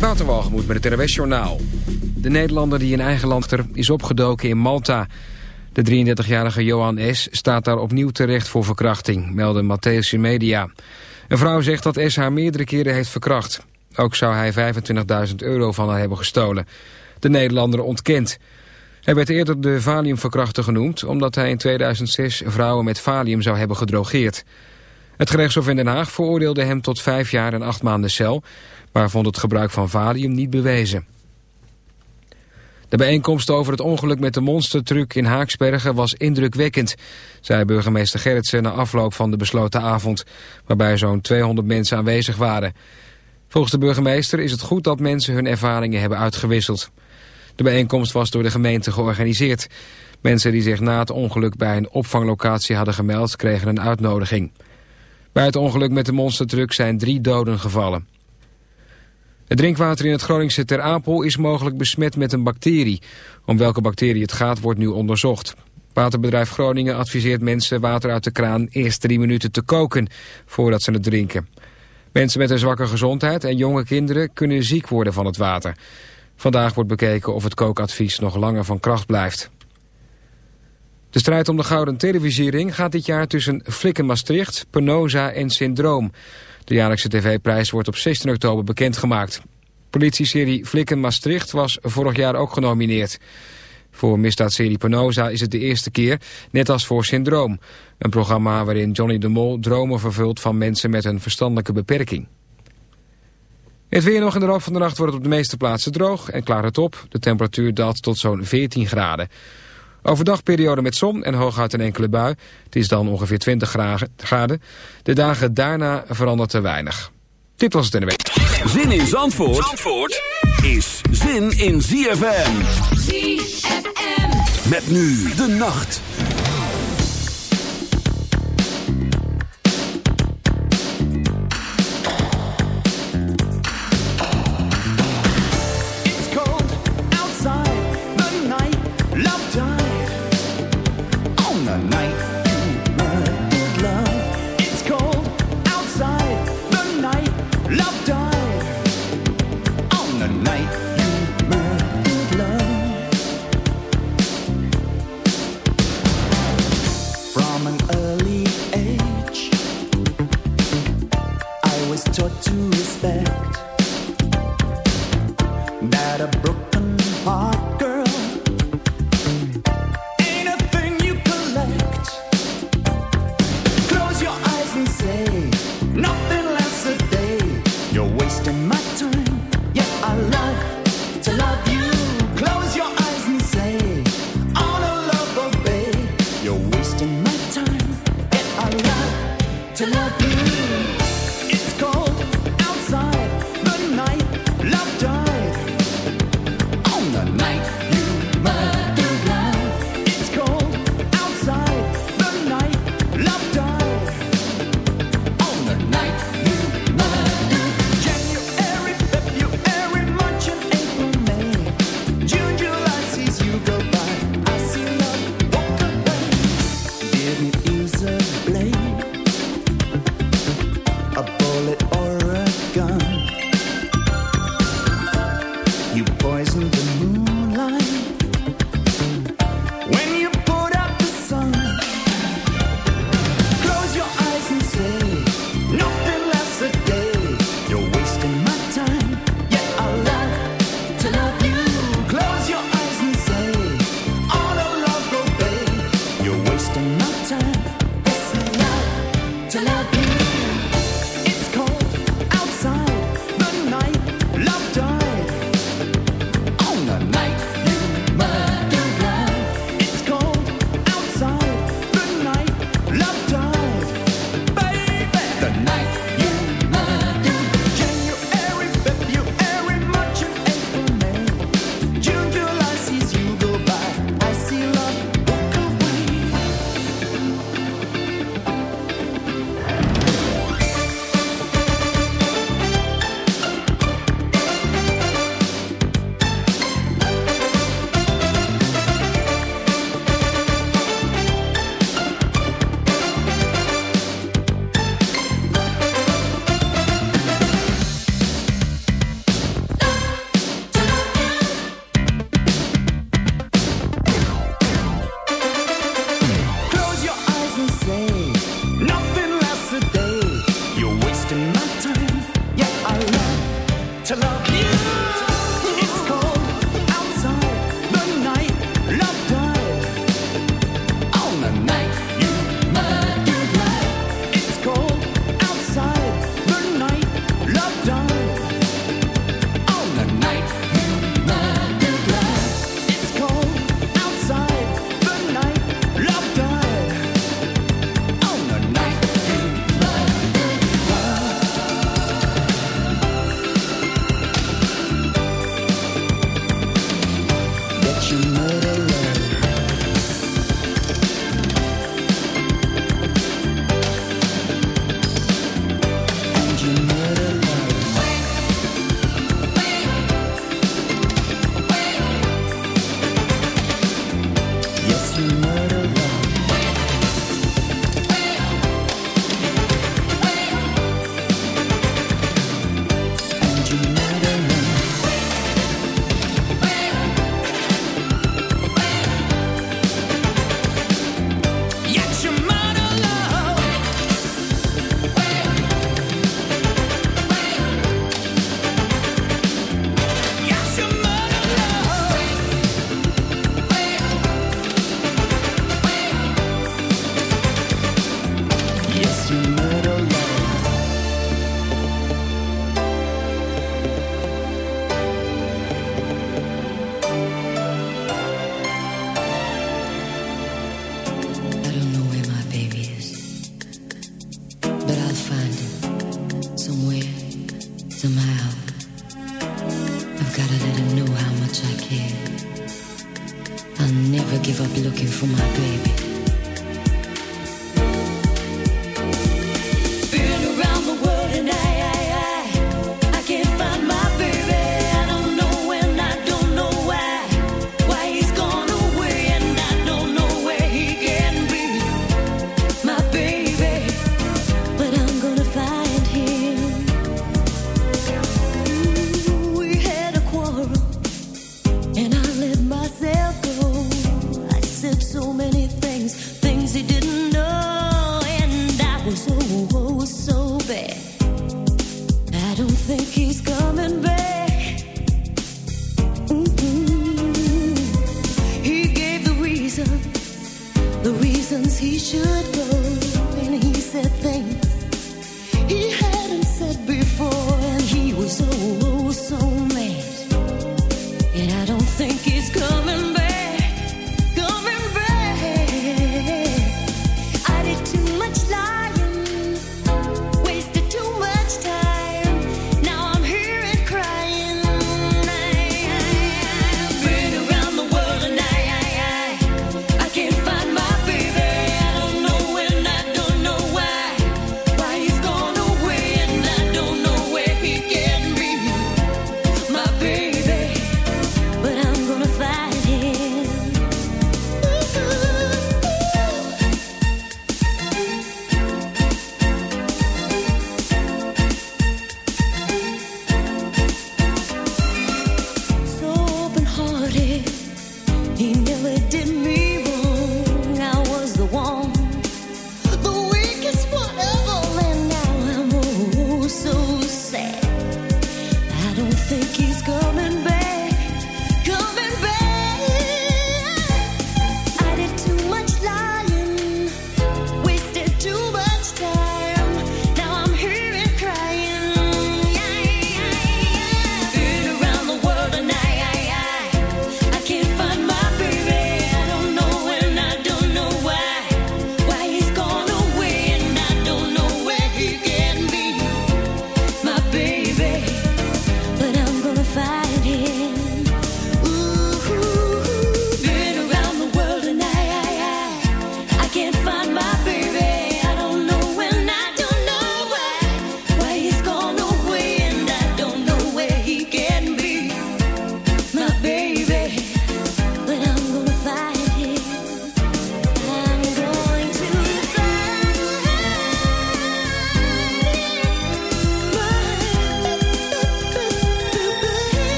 Waterwalgemoed met het RWS Journaal. De Nederlander die in eigen land is opgedoken in Malta. De 33-jarige Johan S. staat daar opnieuw terecht voor verkrachting, melden Matthäus Media. Een vrouw zegt dat S. haar meerdere keren heeft verkracht. Ook zou hij 25.000 euro van haar hebben gestolen. De Nederlander ontkent. Hij werd eerder de valiumverkrachter genoemd... omdat hij in 2006 vrouwen met valium zou hebben gedrogeerd. Het gerechtshof in Den Haag veroordeelde hem tot vijf jaar en acht maanden cel... maar vond het gebruik van valium niet bewezen. De bijeenkomst over het ongeluk met de monstertruck in Haaksbergen was indrukwekkend, zei burgemeester Gerritsen na afloop van de besloten avond, waarbij zo'n 200 mensen aanwezig waren. Volgens de burgemeester is het goed dat mensen hun ervaringen hebben uitgewisseld. De bijeenkomst was door de gemeente georganiseerd. Mensen die zich na het ongeluk bij een opvanglocatie hadden gemeld kregen een uitnodiging. Bij het ongeluk met de monstertruck zijn drie doden gevallen. Het drinkwater in het Groningse Ter Apel is mogelijk besmet met een bacterie. Om welke bacterie het gaat wordt nu onderzocht. Waterbedrijf Groningen adviseert mensen water uit de kraan eerst drie minuten te koken voordat ze het drinken. Mensen met een zwakke gezondheid en jonge kinderen kunnen ziek worden van het water. Vandaag wordt bekeken of het kookadvies nog langer van kracht blijft. De strijd om de gouden televisiering gaat dit jaar tussen Flikken Maastricht, Penosa en Syndroom. De jaarlijkse tv-prijs wordt op 16 oktober bekendgemaakt. Politieserie Flikken Maastricht was vorig jaar ook genomineerd. Voor misdaadserie Penosa is het de eerste keer, net als voor Syndroom. Een programma waarin Johnny de Mol dromen vervult van mensen met een verstandelijke beperking. Het weer nog in de loop van de nacht wordt op de meeste plaatsen droog en klaart het op. De temperatuur daalt tot zo'n 14 graden. Overdag periode met zon en hooguit een enkele bui. Het is dan ongeveer 20 graden. De dagen daarna verandert er weinig. Dit was het in de week. Zin in Zandvoort, Zandvoort is zin in ZFM. ZFM. Met nu de nacht.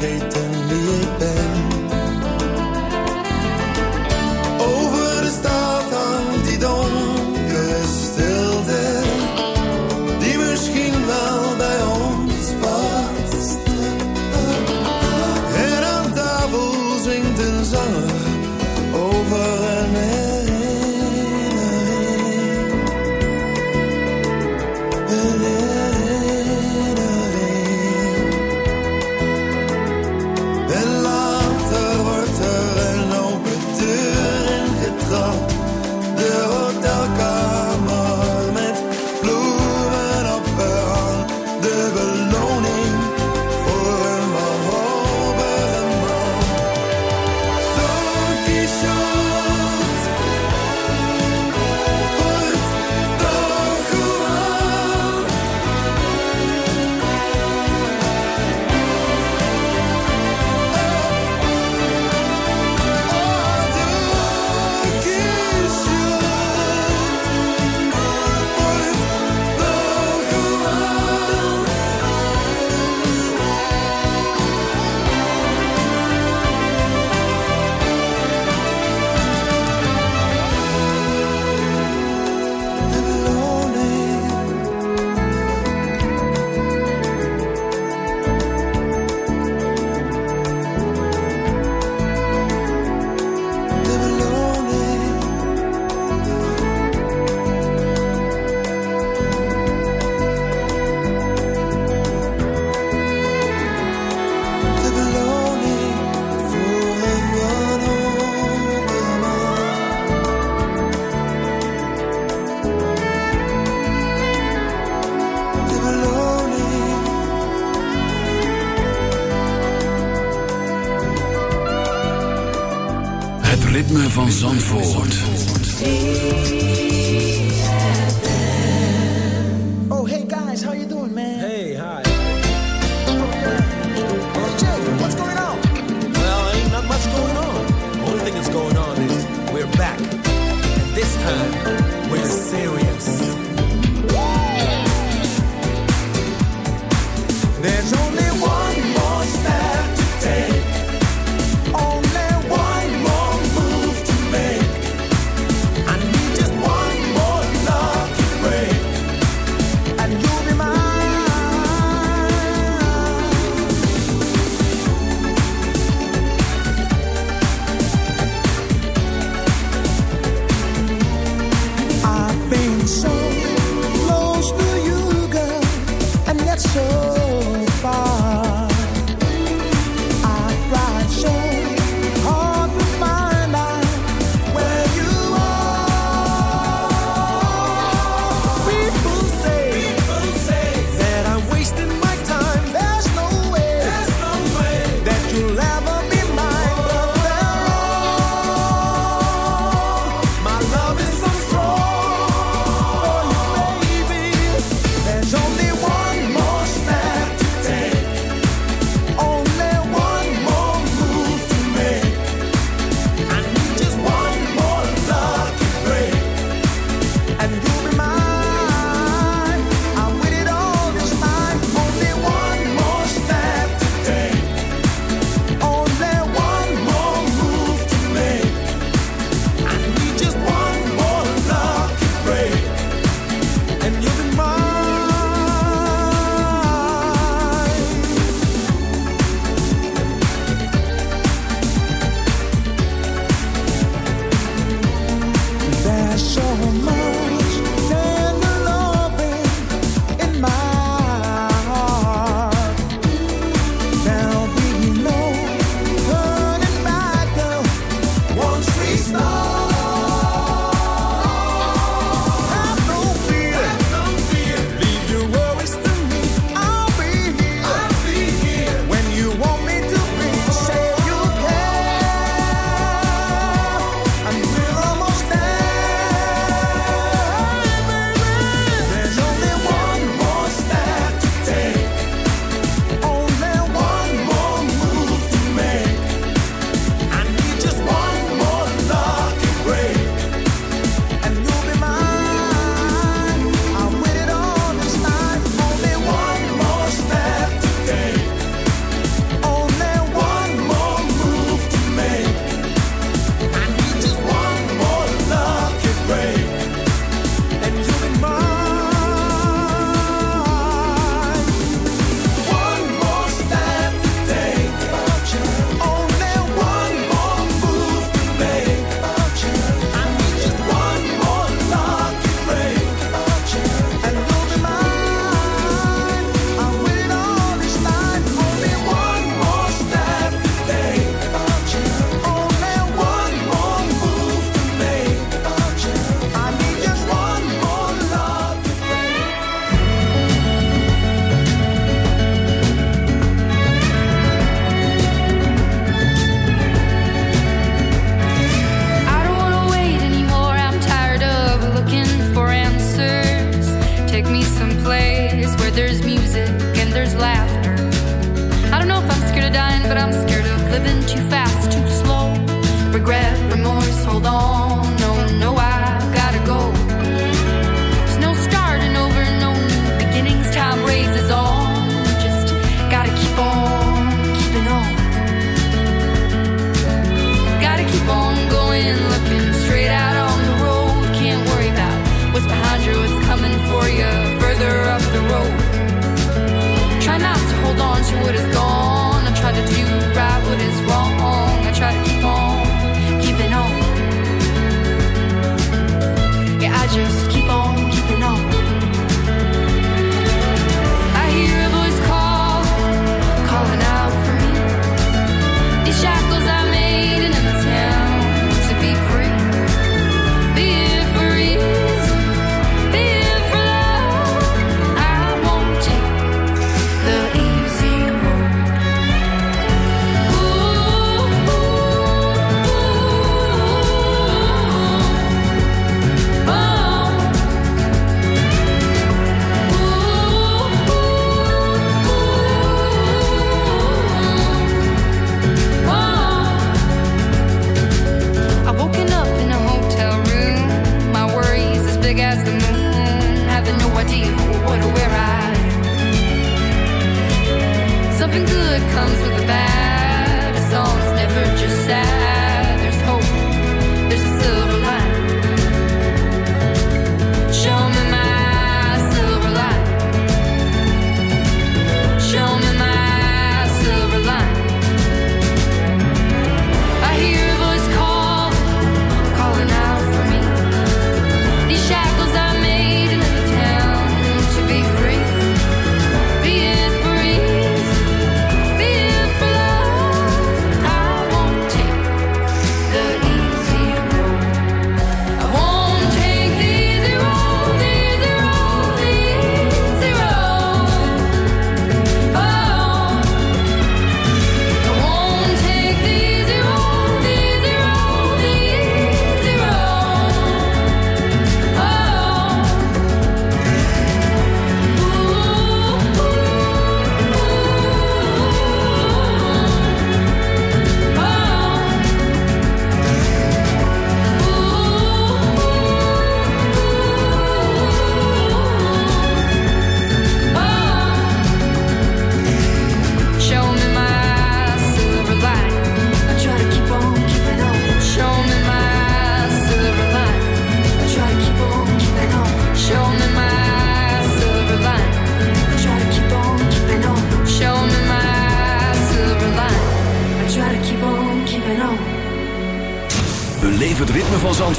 Laat mij van Zandvoort. comes with the bad. The song's never just sad.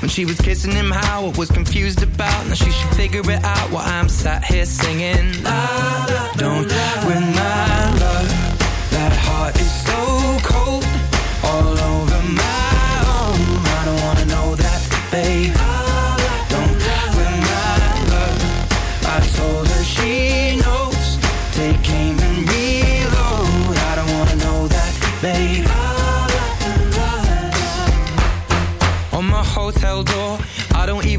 When she was kissing him, how I was confused about. Now she should figure it out while I'm sat here singing. La, la, don't win my love. That heart is so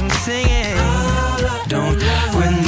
I'm singing. Don't win